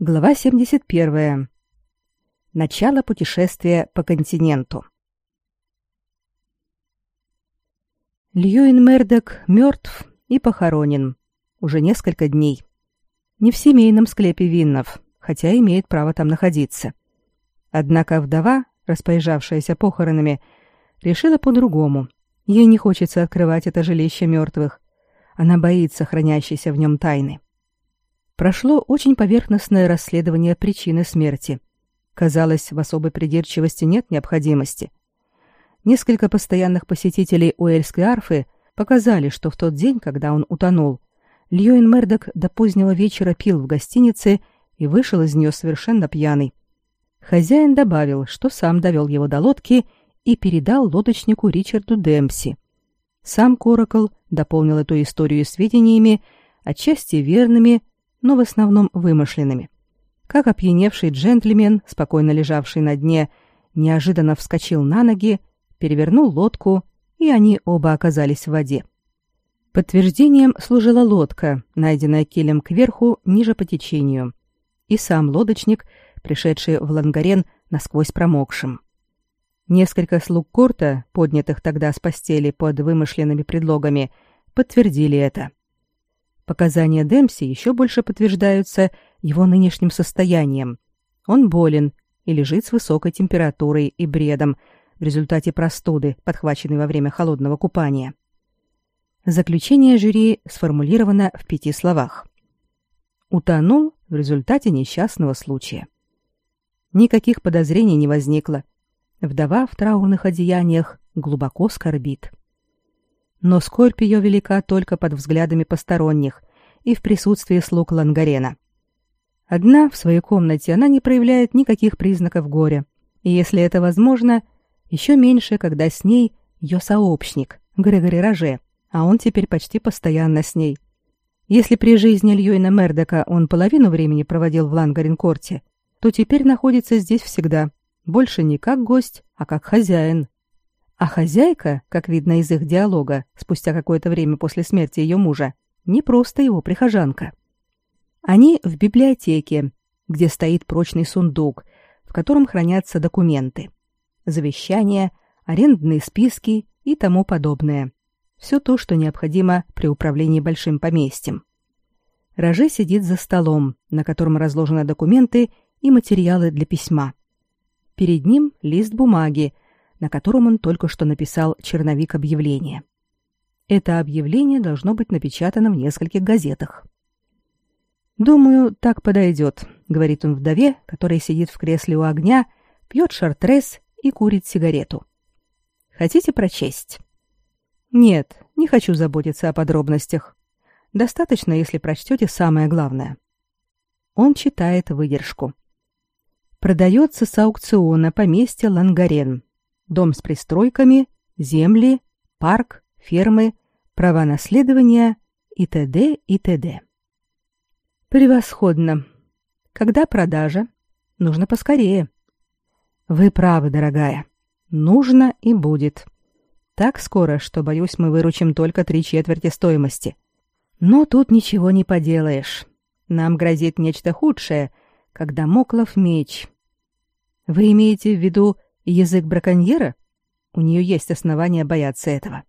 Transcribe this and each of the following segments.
Глава 71. Начало путешествия по континенту. Льюин Мердок мертв и похоронен. Уже несколько дней. Не в семейном склепе Виннов, хотя имеет право там находиться. Однако вдова, распоряжавшаяся похоронами, решила по-другому. Ей не хочется открывать это жилище мертвых. Она боится хранящейся в нем тайны прошло очень поверхностное расследование причины смерти. Казалось, в особой придирчивости нет необходимости. Несколько постоянных посетителей Уэльской арфы показали, что в тот день, когда он утонул, Льюин Мердок до позднего вечера пил в гостинице и вышел из нее совершенно пьяный. Хозяин добавил, что сам довел его до лодки и передал лодочнику Ричарду Демпси. Сам Коракл дополнил эту историю сведениями, отчасти верными, но в основном вымышленными. Как опьяневший джентльмен, спокойно лежавший на дне, неожиданно вскочил на ноги, перевернул лодку, и они оба оказались в воде. Подтверждением служила лодка, найденная килем кверху ниже по течению, и сам лодочник, пришедший в Лангарен насквозь промокшим. Несколько слуг Корта, поднятых тогда с постели под вымышленными предлогами, подтвердили это. Показания Демпси еще больше подтверждаются его нынешним состоянием. Он болен и лежит с высокой температурой и бредом в результате простуды, подхваченной во время холодного купания. Заключение жюри сформулировано в пяти словах. Утонул в результате несчастного случая. Никаких подозрений не возникло. Вдова в траурных одеяниях глубоко скорбит но скорбь ее велика только под взглядами посторонних и в присутствии слуг Лангарена. Одна в своей комнате она не проявляет никаких признаков горя, и если это возможно, еще меньше, когда с ней ее сообщник Грегори Роже, а он теперь почти постоянно с ней. Если при жизни Льюина Мердока он половину времени проводил в Лангарин-корте, то теперь находится здесь всегда, больше не как гость, а как хозяин. А хозяйка, как видно из их диалога, спустя какое-то время после смерти ее мужа, не просто его прихожанка. Они в библиотеке, где стоит прочный сундук, в котором хранятся документы, завещания, арендные списки и тому подобное. Все то, что необходимо при управлении большим поместьем. Роже сидит за столом, на котором разложены документы и материалы для письма. Перед ним лист бумаги, на котором он только что написал черновик объявления. Это объявление должно быть напечатано в нескольких газетах. «Думаю, так подойдет», — говорит он вдове, которая сидит в кресле у огня, пьет шартрес и курит сигарету. «Хотите прочесть?» «Нет, не хочу заботиться о подробностях. Достаточно, если прочтете самое главное». Он читает выдержку. «Продается с аукциона поместье Лангарен дом с пристройками, земли, парк, фермы, права наследования и т.д. и т.д. Превосходно. Когда продажа? Нужно поскорее. Вы правы, дорогая. Нужно и будет. Так скоро, что, боюсь, мы выручим только три четверти стоимости. Но тут ничего не поделаешь. Нам грозит нечто худшее, когда Моклов меч. Вы имеете в виду Язык браконьера? У нее есть основания бояться этого.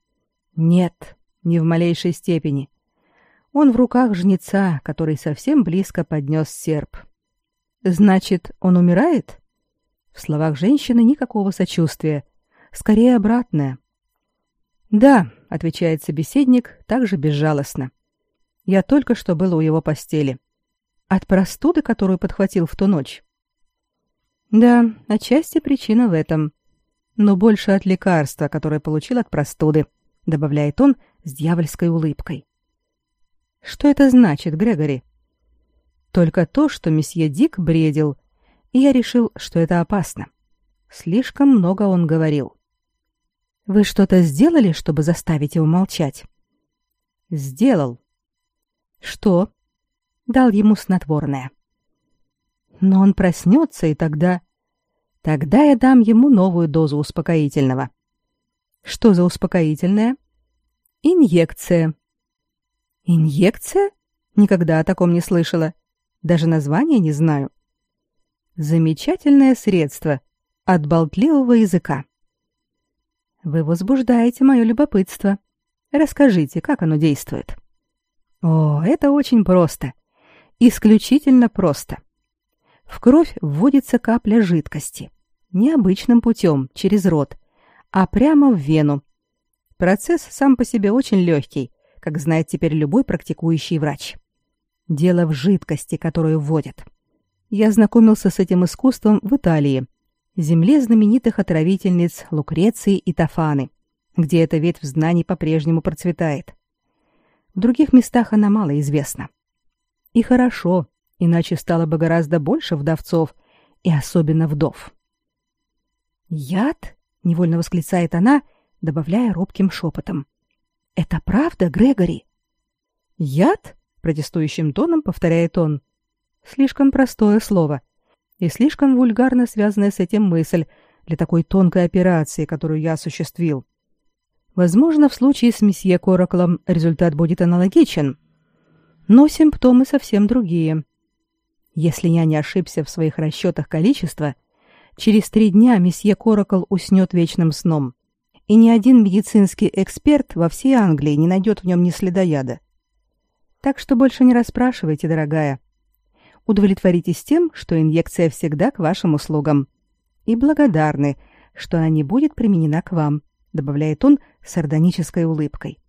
Нет, ни в малейшей степени. Он в руках жнеца, который совсем близко поднес серп. Значит, он умирает? В словах женщины никакого сочувствия, скорее обратное. Да, отвечает собеседник также безжалостно. Я только что был у его постели. От простуды, которую подхватил в ту ночь. Да, отчасти причина в этом. Но больше от лекарства, которое получил от простуды, добавляет он с дьявольской улыбкой. Что это значит, Грегори? Только то, что месье Дик бредил, и я решил, что это опасно. Слишком много он говорил. Вы что-то сделали, чтобы заставить его молчать? Сделал. Что? Дал ему снотворное. Но он проснется, и тогда... Тогда я дам ему новую дозу успокоительного. Что за успокоительное? Инъекция. Инъекция? Никогда о таком не слышала. Даже название не знаю. Замечательное средство от болтливого языка. Вы возбуждаете мое любопытство. Расскажите, как оно действует. О, это очень просто. Исключительно просто. В кровь вводится капля жидкости. Необычным путем, через рот, а прямо в вену. Процесс сам по себе очень легкий, как знает теперь любой практикующий врач. Дело в жидкости, которую вводят. Я знакомился с этим искусством в Италии, земле знаменитых отравительниц Лукреции и Тафаны, где эта ветвь знаний по-прежнему процветает. В других местах она мало известна. И хорошо, иначе стало бы гораздо больше вдовцов, и особенно вдов. «Яд?» — невольно восклицает она, добавляя робким шепотом. «Это правда, Грегори?» «Яд?» — протестующим тоном повторяет он. Слишком простое слово — и слишком вульгарно связанная с этим мысль для такой тонкой операции, которую я осуществил. Возможно, в случае с месье Кораклом результат будет аналогичен, но симптомы совсем другие. Если я не ошибся в своих расчетах количества, через три дня месье Коракл уснет вечным сном, и ни один медицинский эксперт во всей Англии не найдет в нем ни следа яда. Так что больше не расспрашивайте, дорогая удовлетворитесь тем, что инъекция всегда к вашим услугам. И благодарны, что она не будет применена к вам, добавляет он с сардонической улыбкой.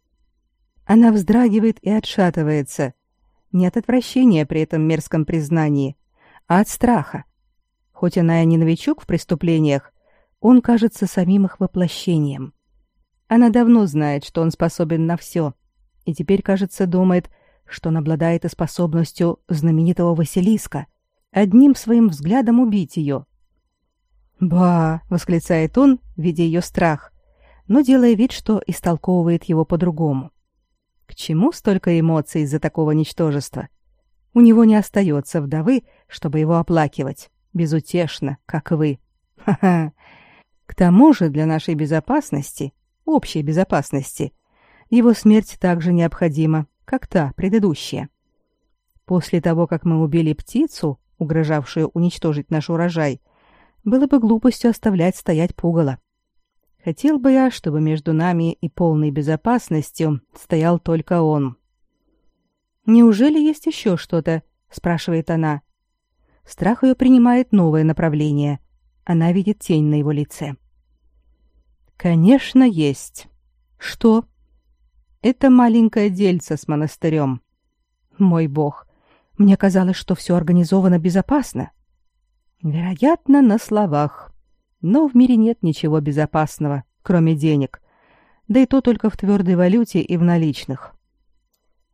Она вздрагивает и отшатывается. Не от отвращения при этом мерзком признании, а от страха. Хоть она и не новичок в преступлениях, он кажется самим их воплощением. Она давно знает, что он способен на все, и теперь, кажется, думает, что он обладает и способностью знаменитого Василиска одним своим взглядом убить ее. «Ба!» — восклицает он, видя ее страх, но делая вид, что истолковывает его по-другому. К чему столько эмоций из-за такого ничтожества? У него не остается вдовы, чтобы его оплакивать, безутешно, как вы. Ха-ха! К тому же для нашей безопасности, общей безопасности, его смерть также необходима, как та предыдущая. После того, как мы убили птицу, угрожавшую уничтожить наш урожай, было бы глупостью оставлять стоять пугало. Хотел бы я, чтобы между нами и полной безопасностью стоял только он. «Неужели есть еще что-то?» — спрашивает она. Страх ее принимает новое направление. Она видит тень на его лице. «Конечно, есть. Что?» Это маленькое дельце с монастырем. Мой бог, мне казалось, что все организовано безопасно. Вероятно, на словах. Но в мире нет ничего безопасного, кроме денег. Да и то только в твердой валюте и в наличных.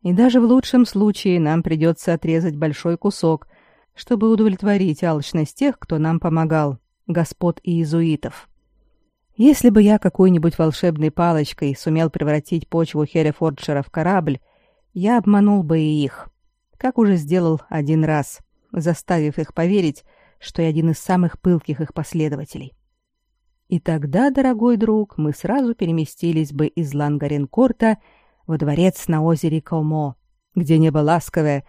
И даже в лучшем случае нам придется отрезать большой кусок, чтобы удовлетворить алчность тех, кто нам помогал, господ и иезуитов. Если бы я какой-нибудь волшебной палочкой сумел превратить почву Херефордшира в корабль, я обманул бы и их, как уже сделал один раз, заставив их поверить, что я один из самых пылких их последователей. И тогда, дорогой друг, мы сразу переместились бы из Лангаренкорта во дворец на озере Комо, где небо ласковое,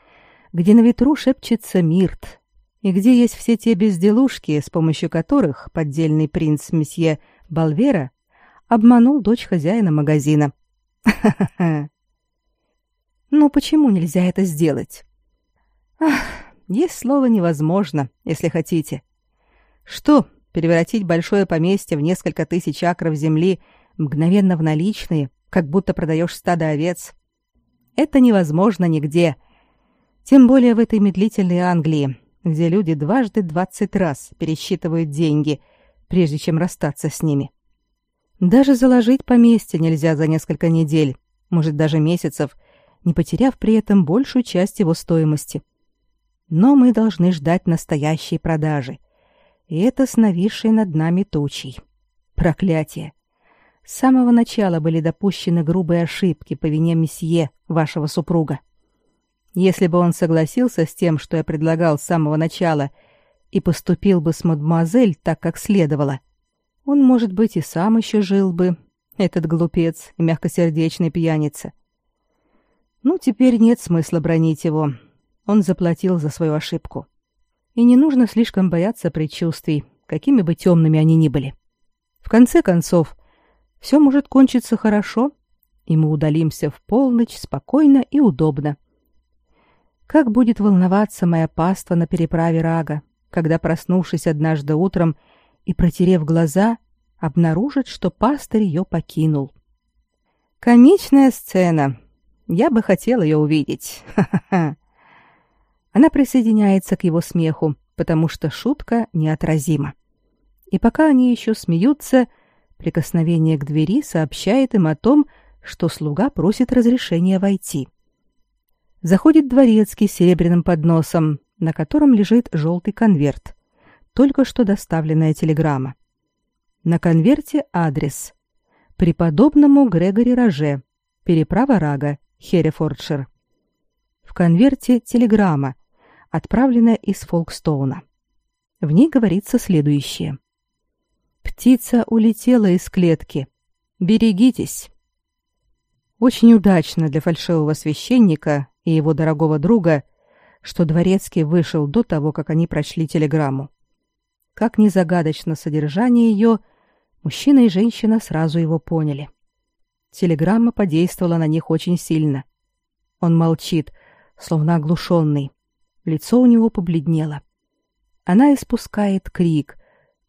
где на ветру шепчется мирт, и где есть все те безделушки, с помощью которых поддельный принц месье Балвера обманул дочь хозяина магазина. Но почему нельзя это сделать? Ах, есть слово невозможно, если хотите. Что, превратить большое поместье в несколько тысяч акров земли мгновенно в наличные, как будто продаешь стадо овец? Это невозможно нигде. Тем более в этой медлительной Англии, где люди дважды двадцать раз пересчитывают деньги, прежде чем расстаться с ними. Даже заложить поместье нельзя за несколько недель, может даже месяцев, не потеряв при этом большую часть его стоимости. Но мы должны ждать настоящей продажи. И это с нависшей над нами тучей. Проклятие! С самого начала были допущены грубые ошибки по вине месье, вашего супруга. Если бы он согласился с тем, что я предлагал с самого начала, и поступил бы с мадемуазель так, как следовало, он, может быть, и сам еще жил бы, этот глупец и мягкосердечный пьяница. Ну, теперь нет смысла бронить его. он заплатил за свою ошибку. И не нужно слишком бояться предчувствий, какими бы темными они ни были. В конце концов, все может кончиться хорошо, и мы удалимся в полночь спокойно и удобно. Как будет волноваться моя паства на переправе Рага, когда, проснувшись однажды утром и протерев глаза, обнаружит, что пастырь ее покинул. Комичная сцена. Я бы хотел ее увидеть. Ха-ха-ха. Она присоединяется к его смеху, потому что шутка неотразима. И пока они еще смеются, прикосновение к двери сообщает им о том, что слуга просит разрешения войти. Заходит дворецкий с серебряным подносом, на котором лежит желтый конверт, только что доставленная телеграмма. На конверте адрес. Преподобному Грегори Роже, переправа Рага, Херефордшир. В конверте телеграмма, отправленная из Фолкстоуна. В ней говорится следующее. «Птица улетела из клетки. Берегитесь». Очень удачно для фальшивого священника и его дорогого друга, что дворецкий вышел до того, как они прочли телеграмму. Как ни загадочно содержание ее, мужчина и женщина сразу его поняли. Телеграмма подействовала на них очень сильно. Он молчит, словно оглушенный. Лицо у него побледнело. Она испускает крик,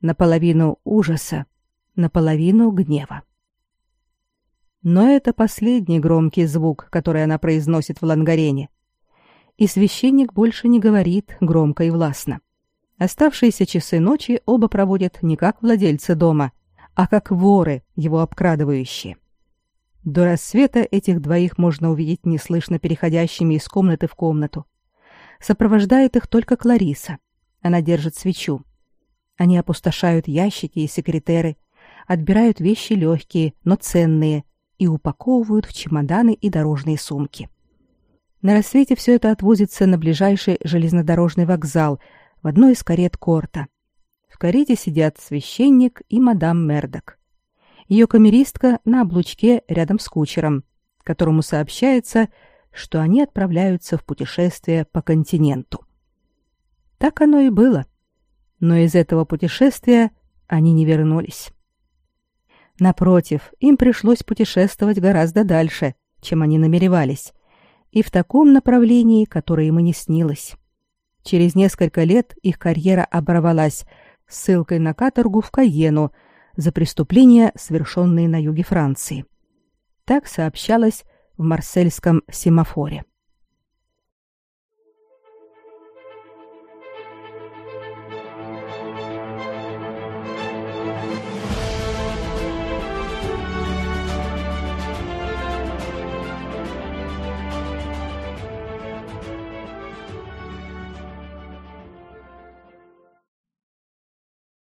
наполовину ужаса, наполовину гнева. Но это последний громкий звук, который она произносит в лангарене. И священник больше не говорит громко и властно. Оставшиеся часы ночи оба проводят не как владельцы дома, а как воры, его обкрадывающие. До рассвета этих двоих можно увидеть неслышно переходящими из комнаты в комнату. Сопровождает их только Клариса. Она держит свечу. Они опустошают ящики и секретеры, отбирают вещи легкие, но ценные, и упаковывают в чемоданы и дорожные сумки. На рассвете все это отвозится на ближайший железнодорожный вокзал в одной из карет Корта. В карете сидят священник и мадам Мердок. Ее камеристка на облучке рядом с кучером, которому сообщается, что они отправляются в путешествие по континенту. Так оно и было. Но из этого путешествия они не вернулись. Напротив, им пришлось путешествовать гораздо дальше, чем они намеревались, и в таком направлении, которое им и не снилось. Через несколько лет их карьера оборвалась ссылкой на каторгу в Кайену за преступления, совершенные на юге Франции. Так сообщалось в марсельском семафоре.